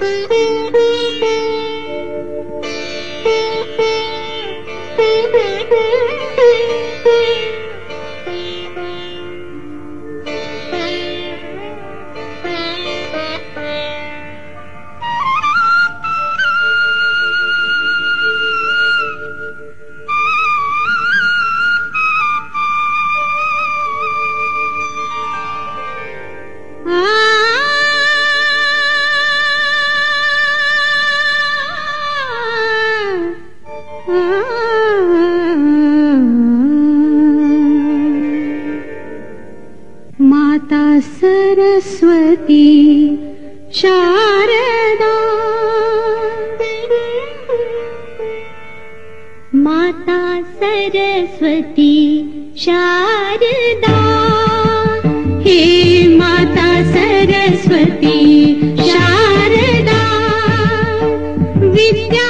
Thank you. Sharda. माता सरस्वती शारदा। हे माता सरस्वती शारदा। विद्या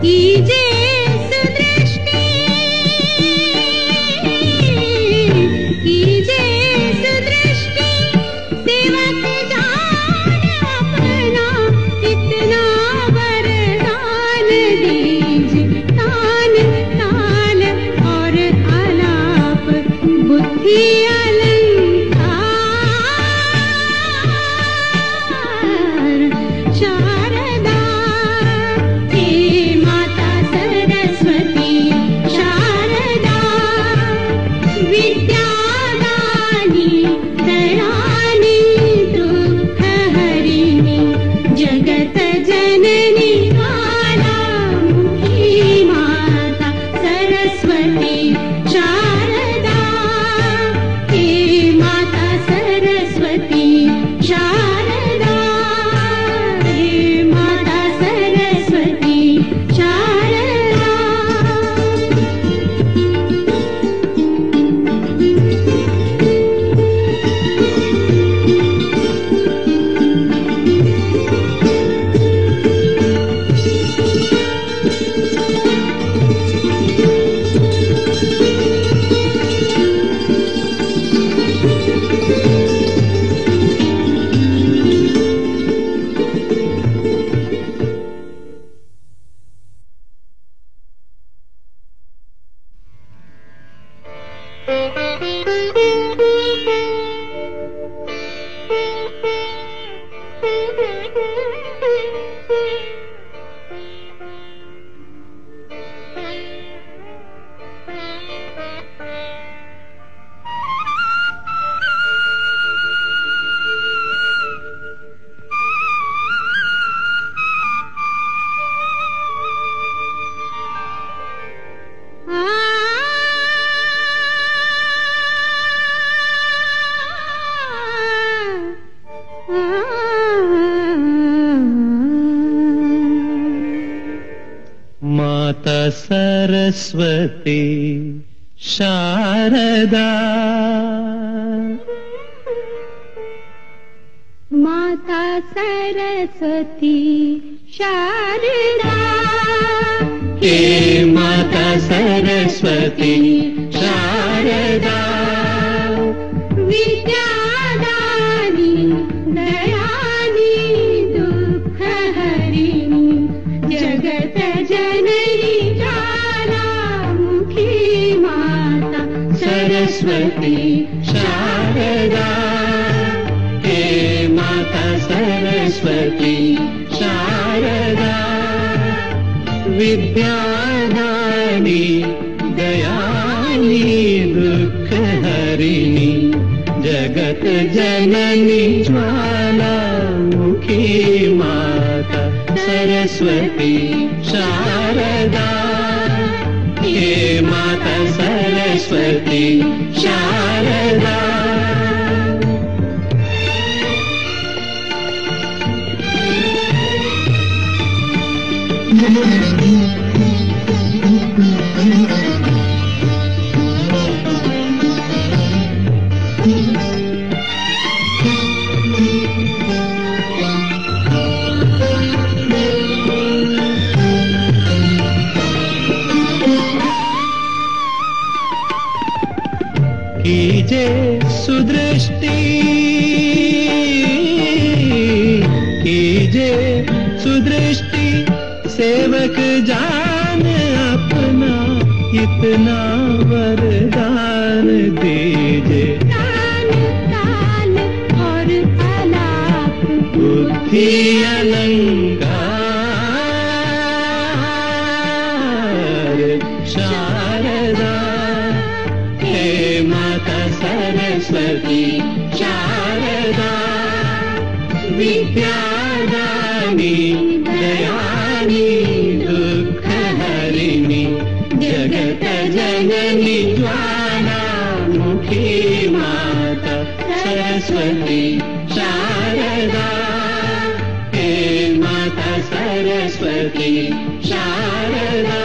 一见 सरस्वती शारदा। माता सरस्वती शारदा। हे माता सरस्वती सरस्वती शारदा। हे माता सरस्वती शारदा। विद्यादानी दयानी दुःख हरिणी जगत जननी ज्वालामुखी माता सरस्वती सरस्वती शारदा। कीजे सुदृष्टि। कीजे सुदृष्टि सेवक जान अपना इतना वरदान दीजे। बुद्धि अलंकार शारदा सरस्वती शारदा, विद्यादानी जगत जननी ज्वाला मुखी माता, सरस्वती, शारदा। माता सरस्वती, शारदा।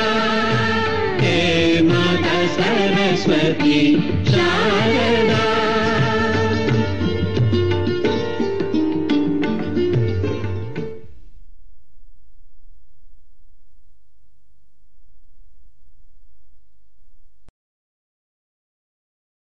हे माता सरस्वती, शारदा।